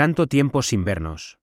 Tanto tiempo sin vernos.